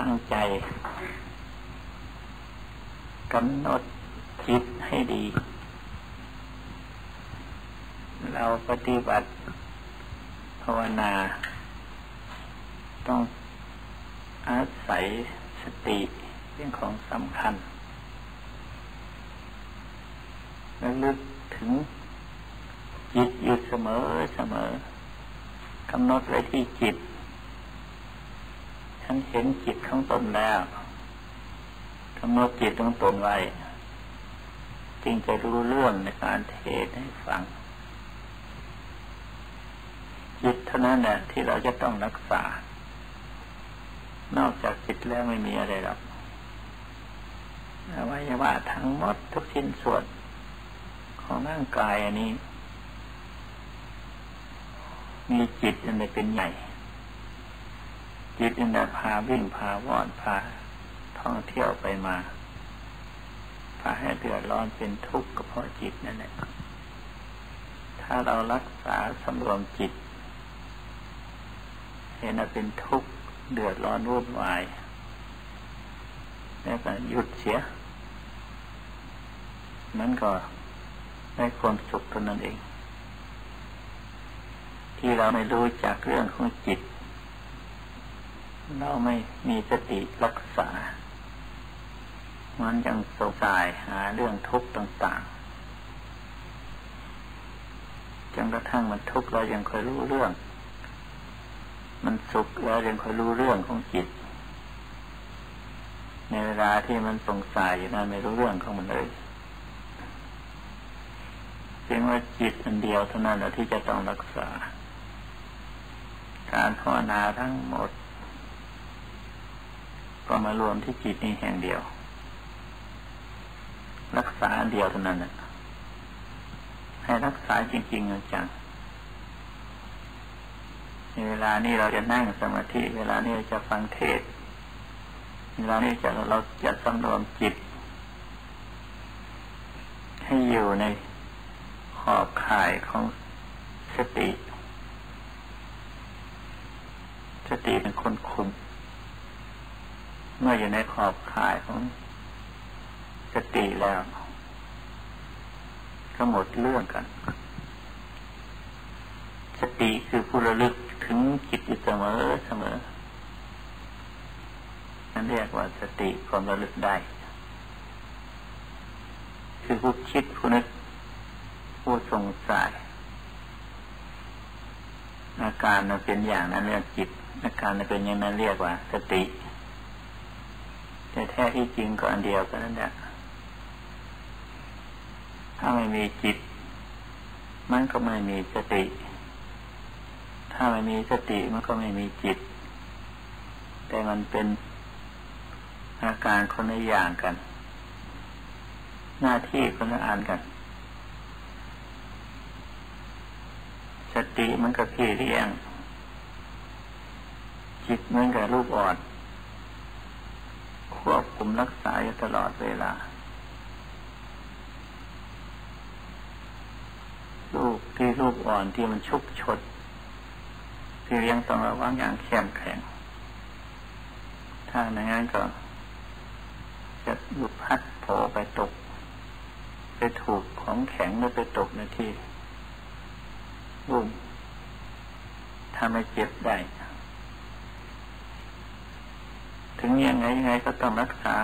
ตั้งใจกำหนดจิตให้ดี เราปฏิบัติภาวนา ต้องอาศัยสติเป็นของสำคัญระลึกถึงจิตอยู่เสมอเสมอกำหนดไว้ที่จิต ฉันเห็นจิตของตนแล้วกำหนดจิตของตนไว้จึงจะรู้เรื่องในการเทศให้ฟัง จิตเท่านั้นแหละที่เราจะต้องรักษา นอกจากจิตแล้วไม่มีอะไรหรอกอวัยวะทั้งหมดทุกชิ้นส่วนของร่างกายอันนี้ มีจิตอันใดเป็นใหญ่ จิตนใดพาวิ่งพาว่อนพาท่องเที่ยวไปมาพาให้เดือดร้อนเป็นทุกข์ก็เพราะจิตนั่นแหละถ้าเรารักษาสำรวมจิต เห็นว่าเป็นทุกข์เดือดร้อนวุ่นวายแล้วก็หยุดเสียมันก็ได้ความสุขเท่านั้นเอง ที่เราไม่รู้จากเรื่องของจิต เราไม่มีสติรักษา มันยังสงสัยหาเรื่องทุกข์ต่างๆจนกระทั่งมันทุกข์เรายังเคยรู้เรื่อง มันสุขเรายังเคยรู้เรื่องของจิต ในเวลาที่มันสงสัยอยู่นั้นไม่รู้เรื่องของมันเลยเพียงว่าจิตอันเดียวเท่านั้นแหละที่จะต้องรักษา การภาวนาทั้งหมด ก็มารวมที่จิตนี้แห่งเดียว รักษาเดียวเท่านั้นแหละให้รักษาจริงๆจังในเวลานี้เราจะนั่งสมาธิ เวลานี้เราจะฟังเทศ เวลานี้จะเราจะสำรวมจิต ให้อยู่ในขอบข่ายของสติ สติเป็นคนคุม เมื่ออยู่ในขอบข่ายของสติแล้ว ก็หมดเรื่องกัน สติคือผู้ระลึกถึงจิตอยู่เสมอเสมอนั่นเรียกว่าสติความระลึกได้ คือผู้คิดผู้นึกผู้สงสัยอาการมันเป็นอย่างนั้นเรียกจิตอาการมันเป็นอย่างนั้นเรียกว่า สติ แต่แท้ที่จริงก็อันเดียวกันนั่นแหละถ้าไม่มีจิต มันก็ไม่มีสติ ถ้าไม่มีสติมันก็ไม่มีจิต แต่มันเป็นอาการคนละอย่างกัน หน้าที่คนละอันกัน สติมันก็พี่เลี้ยง จิตมันกับลูกอ่อน ควบคุมรักษาอยู่ตลอดเวลา ลูกที่ลูกอ่อนที่มันชุกชดพี่เลี้ยงต้องระวังอย่างเข้มแข็ง ถ้าในงั้นก็จะหลุดพัดโผไปตก ไปถูกของแข็งหรือไปตกในที่รุ่มถ้าไม่เจ็บได้ ถึงยังไงยังไงก็ต้องรักษา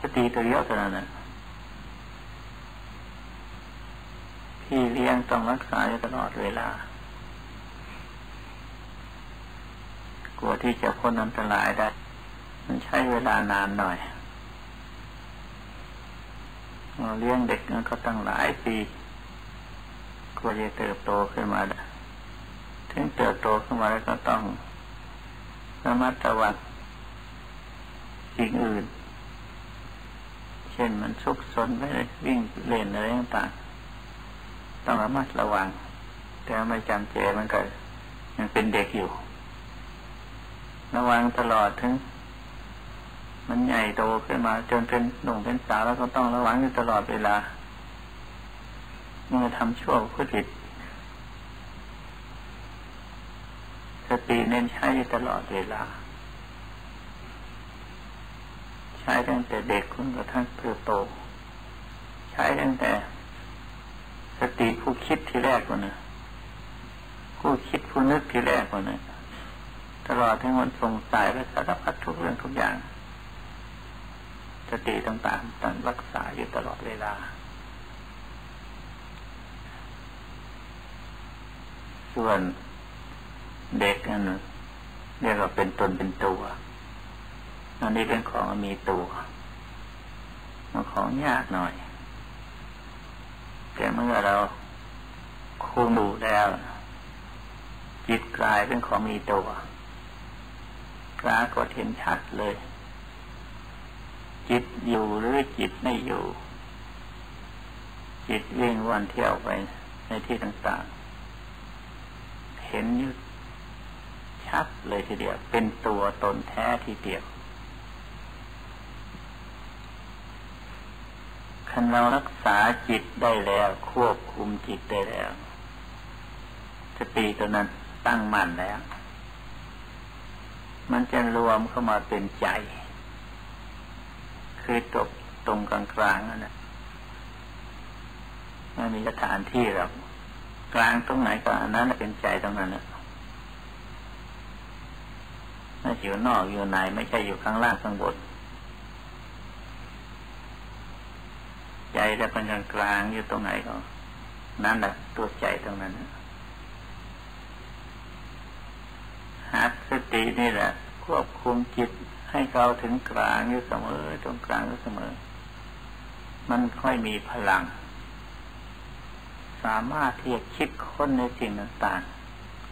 สติตัวเดียวเท่านั้นพี่เลี้ยงต้องรักษาอยู่ตลอดเวลา กลัวที่จะพ้นอันตรายได้ มันใช้เวลานานหน่อยเราเลี้ยงเด็กนั้นก็ตั้งหลายปีกว่าจะเติบโตขึ้นมาถึงเติบโตขึ้นมาแล้วก็ต้องระมัดระวัง สิ่งอื่น เช่นมันซุกซนไปวิ่งเล่นอะไรต่างต้องระมัดระวัง แต่ไม่จำเจมันก็ยังเป็นเด็กอยู่ ระวังตลอดถึง มันใหญ่โตขึ้นมา จนเป็นหนุ่มเป็นสาวแล้วก็ต้องระวังอยู่ตลอดเวลาเมื่อทำชั่วผู้ผิดสติเน้นใช้ตลอดเวลา ช้ตั้งแต่เด็กคุณกระทั่งเติบโต ใช้ตั้งแต่ สติผู้คิดที่แรกคนนะผู้คิดผู้นึกที่แรกคนนะตลอดทั้งวันสงสัยและสารพัดทุกเรื่องทุกอย่าง สติต่างๆต้องรักษาอยู่ตลอดเวลา ส่วนเด็กนั่นเรียกว่าเป็นตนเป็นตัว อันนี้เป็นของมีตัวมันของยากหน่อย แต่เมื่อเราคุมดูแล้ว จิตกลายเป็นของมีตัวปรากฏเห็นชัดเลย จิตอยู่หรือจิตไม่อยู่ จิตวิ่งวันเที่ยวไปในที่ต่างๆ เห็นอยู่ชัดเลยทีเดียว เป็นตัวตนแท้ทีเดียว คันเรารักษาจิตได้แล้ว ควบคุมจิตได้แล้วสติตัวนั้นตั้งมั่นแล้ว มันจะรวมเข้ามาเป็นใจ คือตกตรงกลางกลางนั่นแหละไม่มีสถานที่หรอกกลางตรงไหนก็อันนั้นเป็นใจตรงนั้นแหละไม่อยู่นอกอยู่ในไม่ใช่อยู่ข้างล่างข้างบน ใจจะเป็นกลางกลางอยู่ตรงไหนก็นั่นแหละตัวใจตรงนั้นหัดสตินี่แหละ ควบคุมจิตให้เขาถึงกลางอยู่เสมอตรงกลางอยู่เสมอ มันค่อยมีพลัง สามารถที่จะคิดค้นในสิ่งต่าง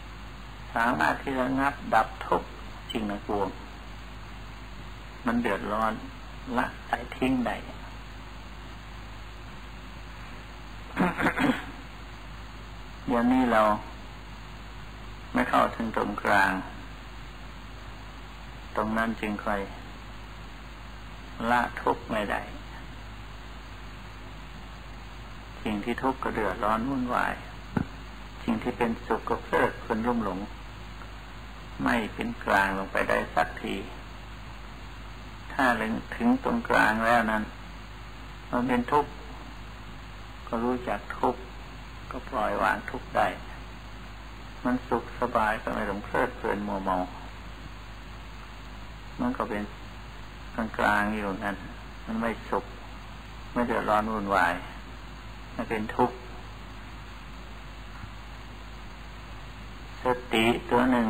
ๆ สามารถที่จะงับดับทุกสิ่งในกวงมันเดือดร้อนละใส่ทิ้งได้ เดี๋ยวนี้เราไม่เข้าถึงตรงกลาง ตรงนั้นจึงค่อยละทุกข์ไม่ได้สิ่งที่ทุกข์ก็เดือดร้อนวุ่นวาย สิ่งที่เป็นสุขก็เพลิดเพลินรุ่มหลง ไม่เป็นกลางลงไปได้สักที ถ้าถึงตรงกลางแล้วนั้น มันเป็นทุกข์ก็รู้จักทุกข์ ก็ปล่อยวางทุกได้ มันสุขสบายก็ไม่หลงเพลิดเพลินมัวเมา มันก็เป็นกลางกลางอยู่นั้น มันไม่สุข ไม่เดือดร้อนวุ่นวาย มันเป็นทุกข์ สติตัวหนึ่ง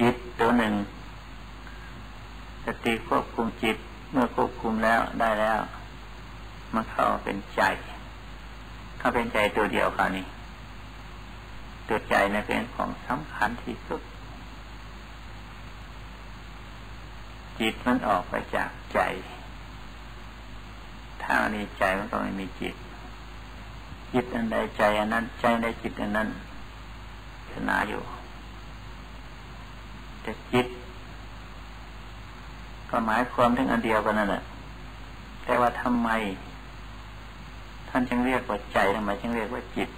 จิตตัวหนึ่ง สติควบคุมจิต เมื่อควบคุมแล้วได้แล้ว มันเข้าเป็นใจ ถ้าเป็นใจตัวเดียวคราวนี้ตัวใจนี่เป็นของสำคัญที่สุด จิตมันออกไปจากใจ ถ้าอันนี้ใจมันก็ไม่มีจิต จิตอันใดใจอันนั้น ใจในจิตอันนั้นชนะอยู่แต่จิต ก็หมายความถึงอันเดียวกันนั่นแหละแต่ว่าทำไม ท่านจึงเรียกว่าใจทำไมจึงเรียกว่าจิต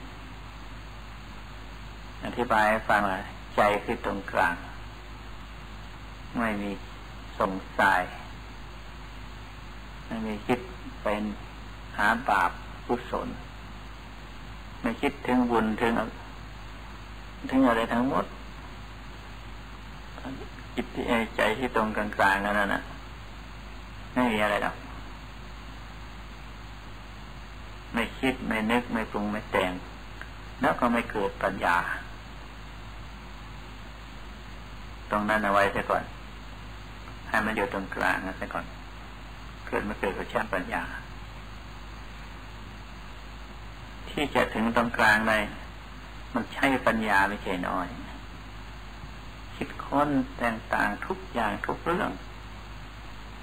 อธิบายให้ฟังว่าใจคือตรงกลาง ไม่มีสงสัยไม่มีคิดเป็นหาบาปกุศลไม่คิดถึงบุญถึงถึงอะไรทั้งหมดจิตที่ใจที่ตรงกลางๆนั่นน่ะไม่มีอะไรหรอก ไม่คิดไม่นึกไม่ปรุงไม่แต่ง แล้วก็ไม่เกิดปัญญา ตรงนั้นเอาไว้ซะก่อน ให้มันอยู่ตรงกลางนะซะก่อน เกิดไม่เกิดก็ช่างปัญญา ที่จะถึงตรงกลางได้มันใช้ปัญญาไม่ใช่น้อย คิดค้นแต่งต่างทุกอย่างทุกเรื่อง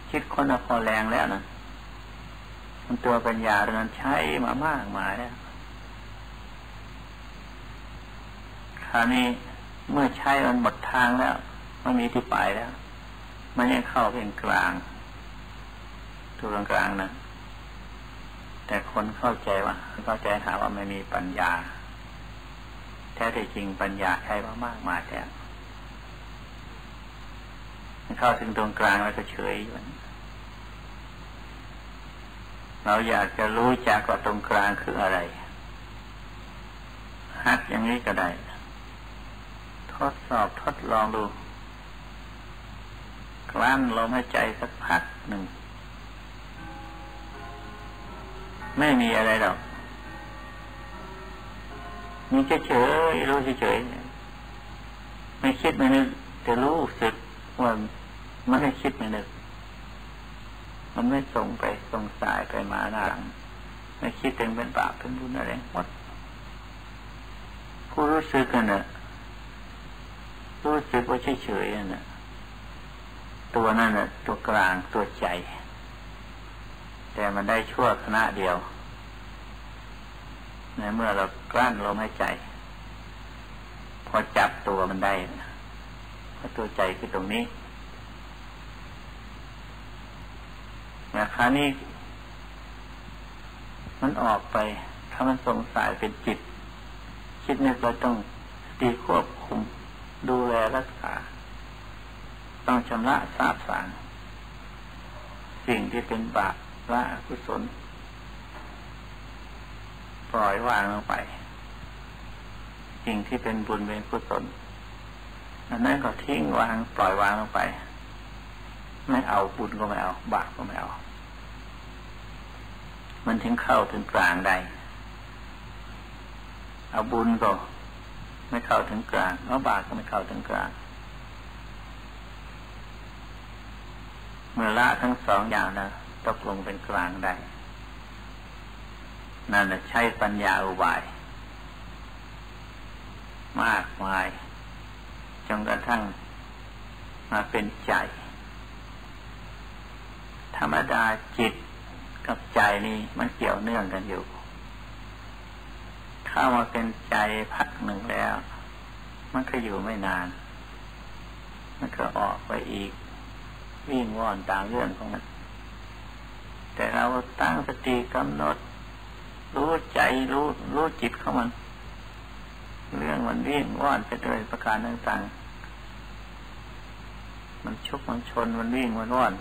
คิดค้นพอแรงแล้วนะ มันตัวปัญญาเรือนใช้มามากมายแล้วคราวนี้เมื่อใช้มันหมดทางแล้วไม่มีที่ไปแล้ว มันยังเข้าเป็นกลางตัวกลางนะแต่คนเข้าใจว่าเข้าใจหาว่าไม่มีปัญญา แท้จริงปัญญาใช้มามากมายแท้เข้าถึงตรงกลางแล้วก็เฉยอยู่ เราอยากจะรู้จักว่าตรงกลางคืออะไร หัดอย่างนี้ก็ได้ ทดสอบทดลองดูกลั้นลมหายใจสักพักหนึ่ง ไม่มีอะไรหรอก มีเฉยๆรู้เฉยๆไม่คิดไม่นึกแต่รู้สึกว่ามันไม่คิดไม่นึก มันไม่ส่งไปส่งสายไปมาหน้าหลัง ไม่คิดถึงเป็นบาปเป็นบุญอะไรหมดผู้รู้สึกกันน่ะรู้สึกว่าเฉยๆน่ะตัวนั่นน่ะ ตัวกลางตัวใจ แต่มันได้ชั่วขณะเดียวในเมื่อเรากลั้นลมหายใจ พอจับตัวมันได้พราะตัวใจคือตรงนี้นะครานี้ มันออกไป ถ้ามันสงสัยเป็นจิต คิดนึกเราต้องตีควบคุม ดูแลรักษา ต้องชำระทราบสารสิ่งที่เป็นบาปละกุศล ปล่อยวางลงไป สิ่งที่เป็นบุญเป็นกุศลอันนั้นก็ทิ้งวางปล่อยวางลงไป ไม่เอาบุญก็ไม่เอา บาปก็ไม่เอา มันถึงเข้าถึงกลางได้เอาบุญก็ไม่เข้าถึงกลางเอาบาปก็ไม่เข้าถึงกลาง เมื่อละทั้งสองอย่างนะตกลงเป็นกลางได้ นั่นแหละใช้ปัญญาอุบาย มากมายจนกระทั่งมาเป็นใจ ธรรมดาจิต กับใจนี่มันเกี่ยวเนื่องกันอยู่ เข้ามาเป็นใจพักหนึ่งแล้ว มันก็อยู่ไม่นาน มันก็ออกไปอีก วิ่งว่อนตามเรื่องของมัน แต่เราตั้งสติกำหนด รู้ใจรู้รู้จิตของมัน เรื่องมันวิ่งว่อนไปโดยประการต่างๆ มันชุกมันชนมันวิ่งมันว่อน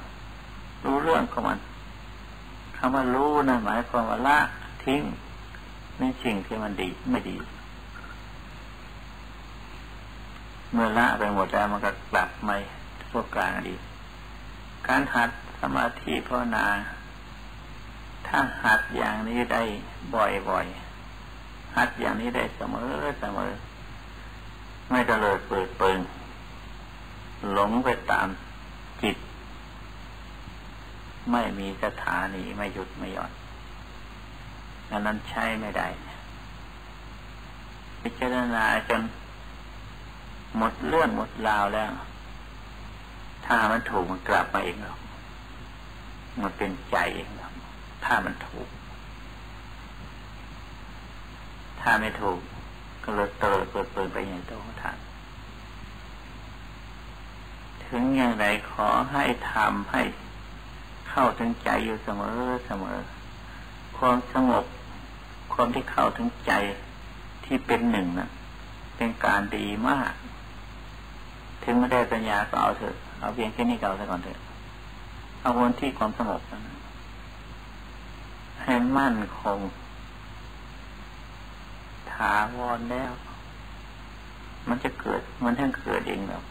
รู้เรื่องของมัน คำว่ารู้นะหมายความว่าละทิ้งในสิ่งที่มันดีไม่ดี เมื่อละไปหมดแล้วมันก็กลับมาพวกกลางดี การหัดสมาธิภาวนา ถ้าหัดอย่างนี้ได้บ่อยๆ หัดอย่างนี้ได้เสมอเสมอ ไม่ตะเลิดเปิดเปิงหลงไปตามจิต ไม่มีสถานีไม่หยุดไม่หย่อนอันนั้นใช้ไม่ได้ พิจารณาจนหมดเรื่องหมดราวแล้ว ถ้ามันถูกมันกลับมาเองหรอกมันเป็นใจเองหรอกถ้ามันถูก ถ้าไม่ถูก ก็เลยเตลิดเปิดเปิดไปอย่างโตทานถึงอย่างไรขอให้ทำให้ เข้าถึงใจอยู่เสมอเสมอ ความสงบ ความที่เข้าถึงใจที่เป็นหนึ่งนะ่ะ เป็นการดีมาก ถึงไม่ได้ปัญญาก็เอาเถอะ เอาเพียงแค่นี้ก็เก่าซะก่อนเถอะเอาวนที่ความสงบนะให้มั่นคงถาวรแล้ว มันจะเกิด มันทั้งเกิดเองแล้ว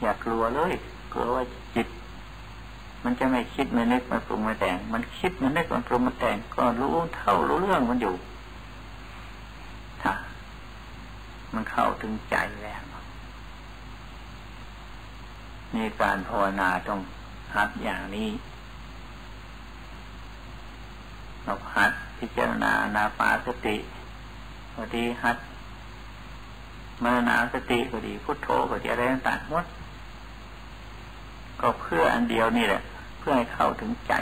อย่ากลัวเลยกลัวว่าจิต มันจะไม่คิดไม่นึกไมาปรุงไมาแต่ง มันคิดมันนึกมันปรุงมาแต่ง ก็รู้เท่ารู้เรื่องมันอยู่ถ้ามันเข้าถึงใจแล้วมีการภาวนาต้องหัดอย่างนี้เราหัดพิจารณานาปาสติพอดีหัดมรณาสติก็ดีพุทโธก็ดีอะไรต่างๆหมด ก็เพื่ออันเดียวนี่แหละ เพื่อให้เข้าถึงใจ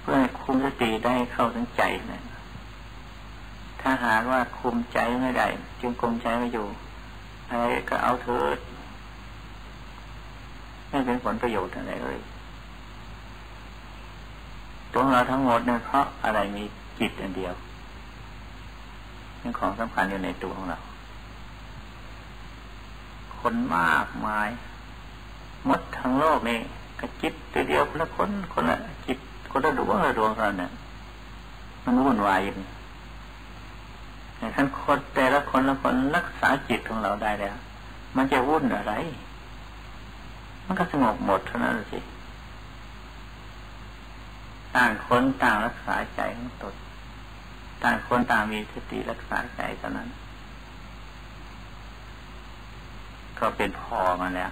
เพื่อให้คุมสติได้เข้าถึงใจนะถ้าหากว่าคุมใจไม่ได้จึงคุมใจไม่อยู่อะไรก็เอาเถิดไม่เป็นผลประโยชน์อะไรเลยตัวเราทั้งหมดเนี่ยเพราะอะไรมีจิตอันเดียวเป็นของสำคัญอยู่ในตัวของเรา คนมากมาย มดทั้งโลกนี่กระจิตตัวเดียวคนละคนคนละจิตคนละดวงละดวงกันเนี่ยมันวุ่นวายอย่างนี้ท่านคนแต่ละคนละคนรักษาจิตของเราได้แล้ว มันจะวุ่นอะไร มันก็สงบหมดเท่านั้นสิต่างคนต่างรักษาใจของตนต่างคนต่างมีสติรักษาใจเท่านั้น ก็เป็นพอมาแล้ว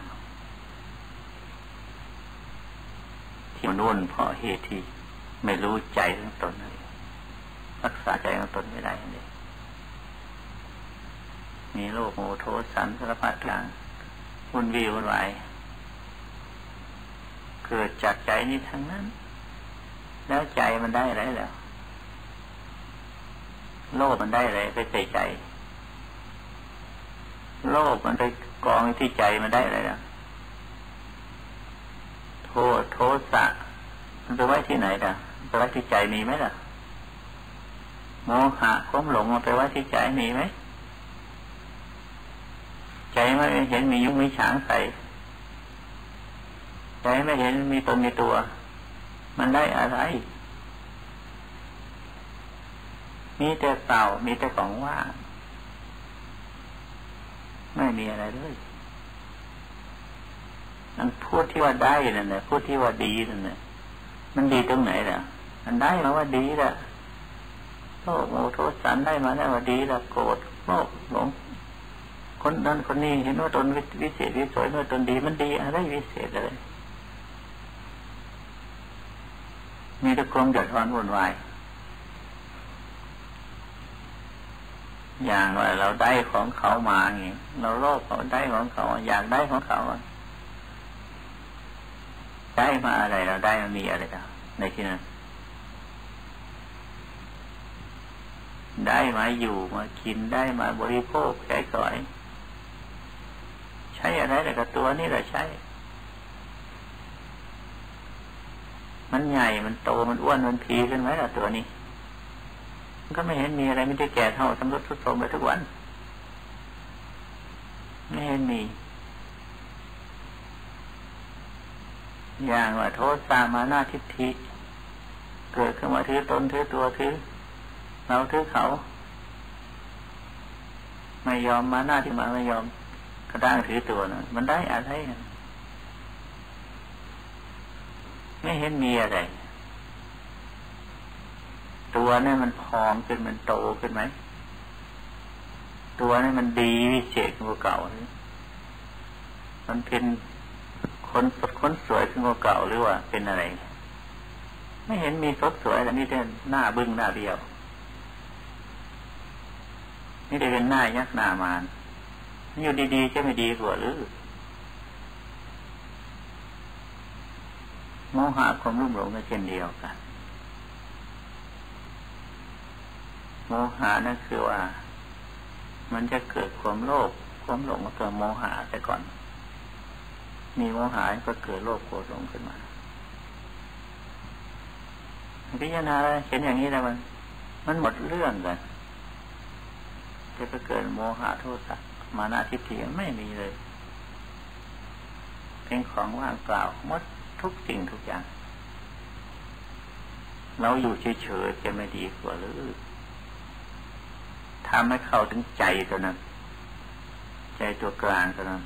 ที่มันวุ่นเพราะเหตุที่ไม่รู้ใจของตนเลยรักษาใจของตนไม่ได้เลยมีโลกโมโทสันสารพัดอย่างวุ่นวีวุ่นวายเกิดจากใจนี้ทั้งนั้น แล้วใจมันได้อะไรแล้ว โลภมันได้อะไรไปใส่ใจ โลภมันไปกองที่ใจมันได้อะไรแล้ว โทโทสะมันไปไว้ที่ไหนล่ะไปไว้ที่ใจมีไหมล่ะ โมหะความหลงมันไปไว้ที่ใจมีไหมใจไม่เห็นมียุงมีฉางใส่ใจไม่เห็นมีตนมีตัว มันได้อะไร มีแต่เปล่ามีแต่ของว่างไม่มีอะไรเลย นั่นพูดที่ว่าได้นั่นแหละพูดที่ว่าดีนั่นแหละมันดีตรงไหนล่ะมันได้มาว่าดีล่ะโลภโมโทสันได้มาแล้วว่าดีล่ะโกรธโลภหลงคนนั้นคนนี้เห็นว่าตนวิเศษวิสวยว่าตนดีมันดีอะไรวิเศษอะไรมีแต่ความเดือดร้อนวุ่นวายอย่างว่าเราได้ของเขามาอย่างนี้เราโลภเขาได้ของเขา อยากได้ของเขา ได้มาอะไรเราได้มันมีอะไรต่ในที่นั้น ได้มาอยู่มากินได้มาบริโภคใช้สอย ใช้อะไรแต่กับตัวนี่แหละใช้ มันใหญ่มันโตมันอ้วนมันพีขึ้นไหมล่ะตัวนี้ มันก็ไม่เห็นมีอะไรไม่ได้แก่เท่าสำรุดทุดโทรมไปทุกวัน ไม่เห็นมี อย่างว่าโทษสามานาทิฏฐิเกิดขึ้นมาถือตนถือตัวถือเราถือเขา ไม่ยอมมาหน้าที่มาไม่ยอมกระด้างถือตัวนะมันได้อะไรไม่เห็นมีอะไร ตัวนี่มันพองขึ้นมันโตขึ้นไหม ตัวนี่มันดีวิเศษกว่าเก่า มันเป็น คนสดคนสวยขึ้นกว่าเก่าหรือว่าเป็นอะไร ไม่เห็นมีสดสวยแต่นี่แต่หน้าบึ้งหน้าเดียว นี่ได้เป็นหน้ายักษ์หน้ามานอยู่ดีๆจะไม่ดีกว่าหรือโมหะความรุ่มหลงก็เช่นเดียวกันโมหะนั่นคือว่า มันจะเกิดความโลภความหลงก็เกิดโมหะแต่ก่อน มีโมหะก็เกิดโลภโกรธหลงขึ้นมาพิจารณาเห็นอย่างนี้แล้วมัน มันหมดเรื่องกันจะไปเกิดโมหะโทสะมานาทิฏฐิไม่มีเลย เป็นของว่างเปล่าหมดทุกสิ่งทุกอย่าง เราอยู่เฉยๆจะไม่ดีกว่าหรือทำให้เข้าถึงใจตัวนั้น ใจตัวกลางตัวนั้น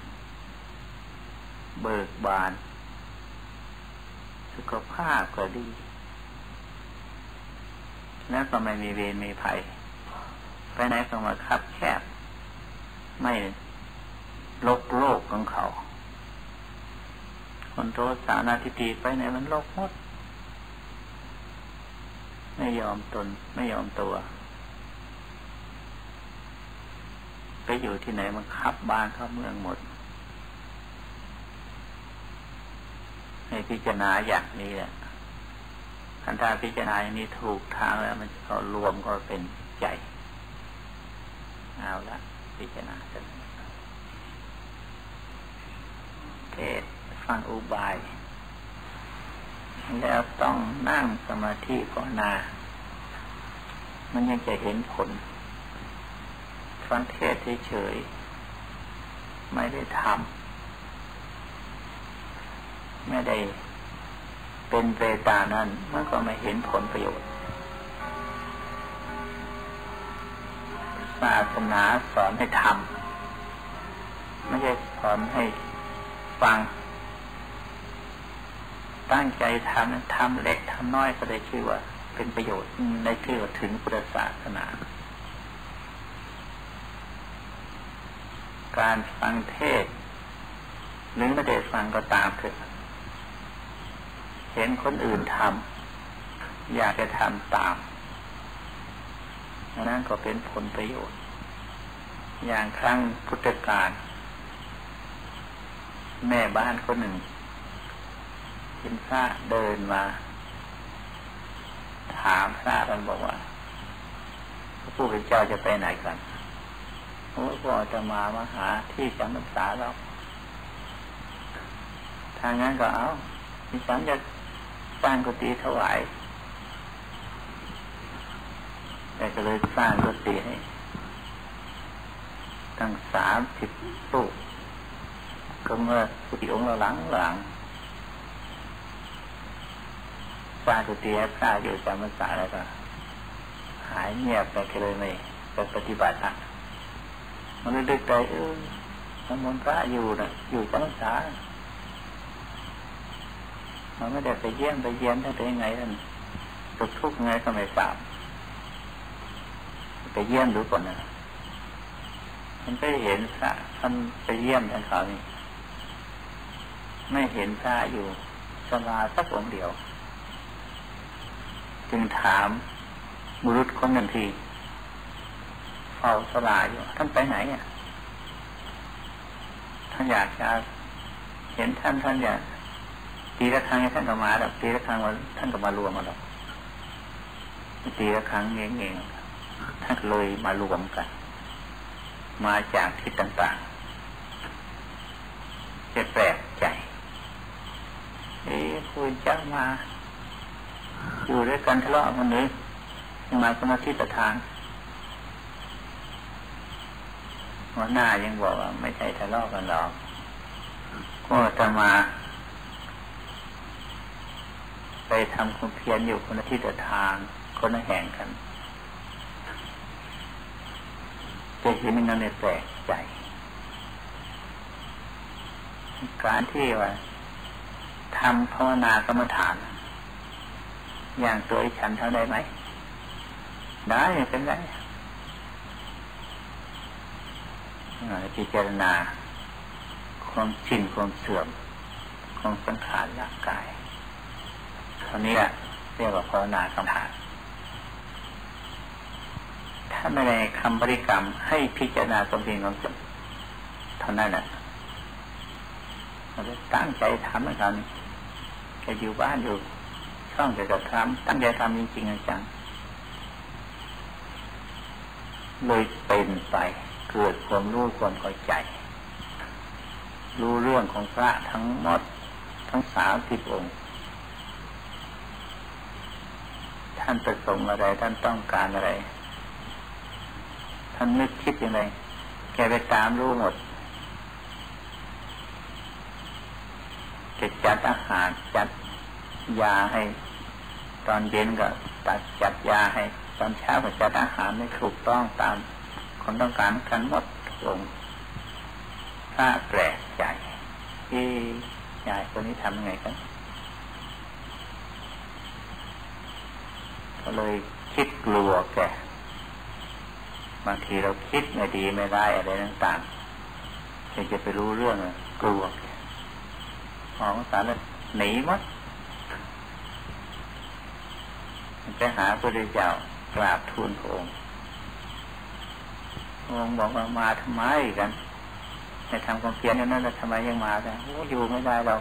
เบิกบาน สุขภาพก็ดี แล้วก็ไม่มีเวรมีภัยไปไหนก็มาคับแคบ ไม่ลกโลกของเขา คนโทสานาทิฏฐิไปไหนมันลกหมด ไม่ยอมตน ไม่ยอมตัว ไปอยู่ที่ไหนมันขับบ้านเข้าเมืองหมด ให้พิจารณาอย่างนี้แหละคันถ้าพิจารณาอย่างนี้ถูกทางแล้ว มันก็รวมก็เป็นใจ เอาละพิจารณากันเทศฟังอุบาย แล้วต้องนั่งสมาธิก่อนนา มันยังจะเห็นผลฟังเทศเฉยๆไม่ได้ทำ ไม่ได้เป็นเปตานั้น มันก็ไม่เห็นผลประโยชน์ศาสนาสอนให้ทำไม่ใช่สอนให้ฟัง ตั้งใจทำทำเล็กทำน้อยก็ได้ชื่อว่า เป็นประโยชน์ได้ชื่อว่าถึงพุทธศาสนาการฟังเทศหรือไม่ได้ฟังก็ตามเถอะ เห็นคนอื่นทำอยากจะทำตามนั้นก็เป็นผลประโยชน์ อย่างครั้งพุทธกาลแม่บ้านคนหนึ่งเห็นพระเดินมา ถามพระกันบอกว่าผู้เป็นเจ้าจะไปไหนกันโอ้พ่อจะมามาหาที่จำพรรษาเราทางนั้นก็เอาที่ฉันจะ สร้างกุฏิถวายแต่ก็เลยสร้างกุฏิให้ตั้งสามสิบตู้ก็เมื่อกุฏิองค์เราหลังหลังสร้างกุฏิให้พระอยู่จำพรรษาแล้วก็หายเงียบไปเลยไม่ไปปฏิบัติอะมันเลยดึกใจเออมันพระอยู่นะอยู่จำพรรษา มันไม่ได้ไปเยี่ยมไปเยี่ยมได้ไปยังไงท่านตกทุกข์ไงก็ไม่ทราบไปเยี่ยมดูก่อนนะมันไปเห็นพระท่านไปเยี่ยมท่านเขานี่ไม่เห็นพระอยู่สลาสักองเดียว จึงถามบุรุษคนหนึ่งทีเฝ้าสลาอยู่ ท่านไปไหนอะท่านอยากจะเห็นท่านท่านอยาก ตีละครั้งท่านก็มาแล้วตีละครั้งวันท่านก็มารวมมาแล้วตีละครั้งเงี้ยๆท่านเลยมารวมกัน มาจากทิศต่างๆจะแปลกใจเอ้คุณจ้ามา อยู่ด้วยกันทะเลาะกันนี้ยังมาสมาธิตทานหัวหน้ายังบอกว่าไม่ใช่ทะเลาะกันหรอกก็จะมา ไปทำความเพียรอยู่คนละทิศทางคนละแห่งกันจะเห็นนั่นเลยแปลกใจการที่ว่าทำภาวนากรรมฐาน อย่างตัวฉันเท่าได้ไหม ได้เป็นไรพิจารณาความชินความเสื่อมของสังขารร่างกาย ท่านี้แหละเรียกว่าภาวนากรรมฐานถ้าไม่ได้คำบริกรรมให้พิจารณาตรงนี้ของจิตเท่านั้นแหละเราจะตั้งใจทำเหมือนกันจะอยู่บ้านอยู่ช่องจะจะทำตั้งใจทำจริงๆจังเลยเป็นไปเกิดความรู้ความเข้าใจ รู้เรื่องของพระทั้งหมดทั้งสามสิบองค์ ท่านประสงค์อะไร ท่านต้องการอะไร ท่านนึกคิดยังไงแกไปตามรู้หมดจะจัดอาหารจัดยาให้ ตอนเย็นก็ตัดจัดยาให้ ตอนเช้าก็จัดอาหารให้ถูกต้องตามคนต้องการกันหมดลงถ้าแปลกใจที่ยายคนนี้ทำยังไงกัน ก็เลยคิดกลัวแกบางทีเราคิดไม่ดีไม่ได้อะไรต่างๆยากจะไปรู้เรื่องกลัวแกของสารหนีมัดจะหาพระเจ้ากราบทูลพระองค์พระองค์บอกว่ามาทำไมกันในทำความเพียรนั้นแล้วทำไมยังมาแต่อยู่ไม่ได้เรา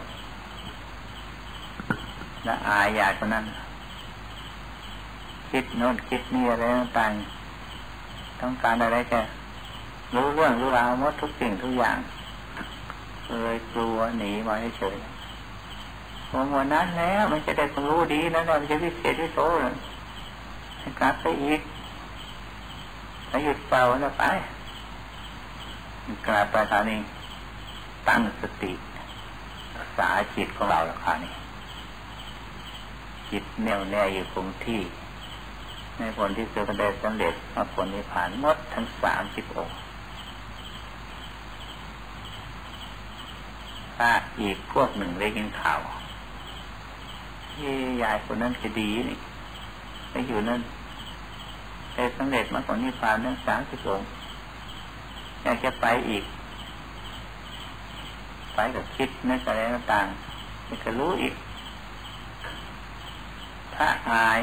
และอายอยากคนนั้น คิดโน่นคิดนี่อะไรต่างต้องการอะไรแกรู้เรื่องรู้ราวหมดทุกสิ่งทุกอย่างเลยกลัวหนีมาเฉยผมวันนั้นแล้วมันจะได้ความรู้ดีนะมันจะวิเศษวิโสเลยกลับไปอีกไปหยุดเป่าแล้วไปกลับไปตอนนี้ตั้งสติษาจิตของเราแล้วค่ะนี่จิตแน่วแน่อยู่คงที่ ในผลที่สุดได้สำเร็จมาผลนิพพานหมดทั้งสามสิบองค์ถ้าอีกพวกหนึ่งได้ยินข่าวที่ยายคนนั้นจะดีนี่ไปอยู่นั่นได้สำเร็จมาผลนิพพานทั้งสามสิบองค์อยากจะไปอีก ไปกับคิดในอะไรต่างๆจะรู้อีกถ้าอาย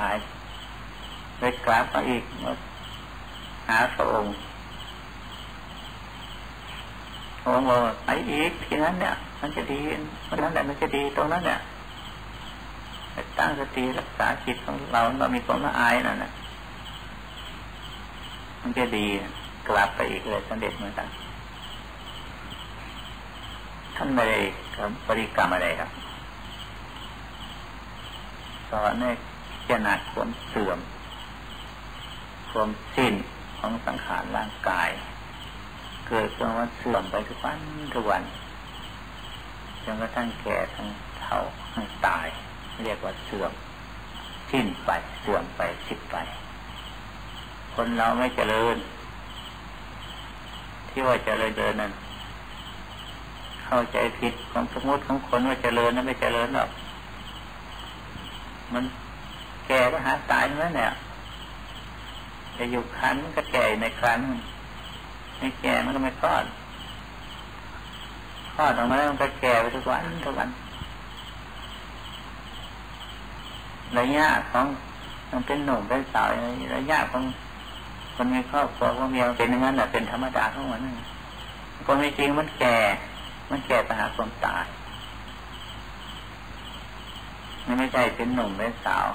อาย ไปกราบมาอีกหาพระองค์พระองค์บอกไปอีกที่นั้นเนี่ย มันจะดีมันนั้นแหละมันจะดีตรงนั้นเนี่ยตั้งสติรักษาจิตของเราเรามีความละอายนั่นนะมันจะดีกลับไปอีกเลยสำเร็จเหมือนกันท่านไม่ได้บริกรรมอะไรครับสอนให้เจนาความเสื่อม ความสิ้นของสังขารร่างกาย เกิดขึ้นว่าเสื่อมไปทุกวันทุกวันจนกระทั่งแก่ทั้งเท่าทั้งตาย เรียกว่าเสื่อมสิ้นไปเสื่อมไปสิ้นไป คนเราไม่เจริญ ที่ว่าเจริญเดินนั้นเข้าใจผิดของสมมติของคนว่าเจริญนั้นไม่เจริญหรอกมันแก่ก็หาตายนั่นแหละ จะอยู่คันก็แก่ในคันไม่แก่มันก็ไม่คลอดคลอดออกมาแล้วมันก็แก่ไปทุกวันทุกวันระยะของมันเป็นหนุ่มเป็นสาวระยะของคนมีครอบครัวคนมียเป็นอย่างนั้นแหละเป็นธรรมดาของมันนั่นคนไม่จริงมันแก่ มันแก่ไปหาความตายมันไม่ใช่เป็นหนุ่มเป็นสาว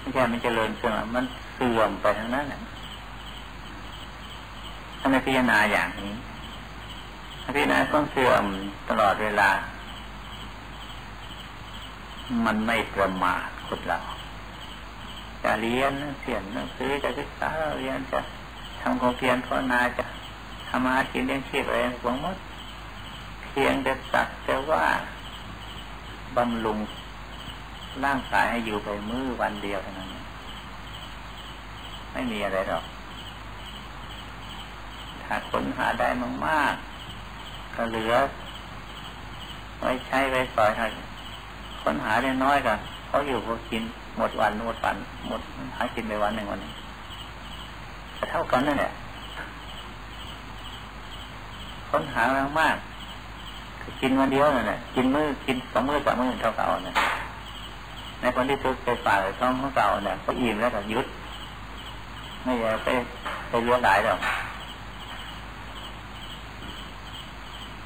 ไม่ใช่มันจเจริญเสื่อมมัน เสื่อมไปทั้งนั้นถ้าไม่พิจารณาอย่างนี้พิจารณาต้องเสื่อมตลอดเวลา มันไม่ประมาทคนเราจะเรียนเสียนหนังสือจะศึกษาเรียนจะทำความเพียรภาวนาจะทำอาชีพเลี้ยงชีพอะไรทั้งหมดเพียงแต่สักแต่ว่าบำรุงร่างกายให้อยู่ไปมือวันเดียวเท่านั้น ไม่มีอะไรหรอก ถ้าค้นหาได้มากๆ ก็เหลือ ไว้ใช้ไว้สอยถ้าค้นหาได้น้อยก็เขาอยู่เขากินหมดวันหมดวันหมดหากินไปวันหนึ่งวันนึงเท่ากันนั่นแหละค้นหามากๆกินวันเดียวนั่นแหละกินมือกินสองมือสามมือเท่ากันนั่นในคนที่ทุกข์ไปฝ่ายท้องของเก่าเนี่ยก็อิ่มแล้วก็ยุด ไม่อยากไปไปเลี้ยงหลายหรอก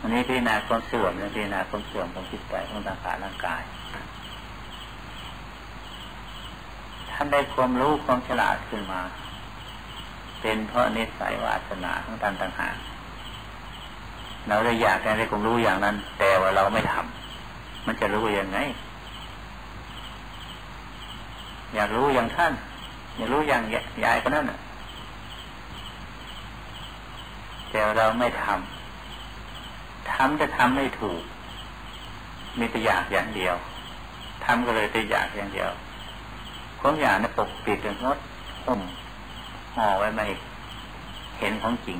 อันนี้พิจารณาความเสื่อมนะพิจารณาความเสื่อมของจิตใจของร่างกายร่างกาย ท่านได้ความรู้ความฉลาดขึ้นมา เป็นเพราะนิสัยวาสนาของท่านต่างหากเราได้อยากได้ความรู้อย่างนั้น แต่ว่าเราไม่ทำมันจะรู้ยังไง อยากรู้อย่างท่าน อยากรู้อย่างยายคนนั้นแต่เราไม่ทำทำจะทำไม่ถูก มีแต่อยากอย่างเดียวทำก็เลยแต่อยากอย่างเดียวความอยากนั้นปกปิดจนงดห่มห่อไว้ไม่เห็นของจริง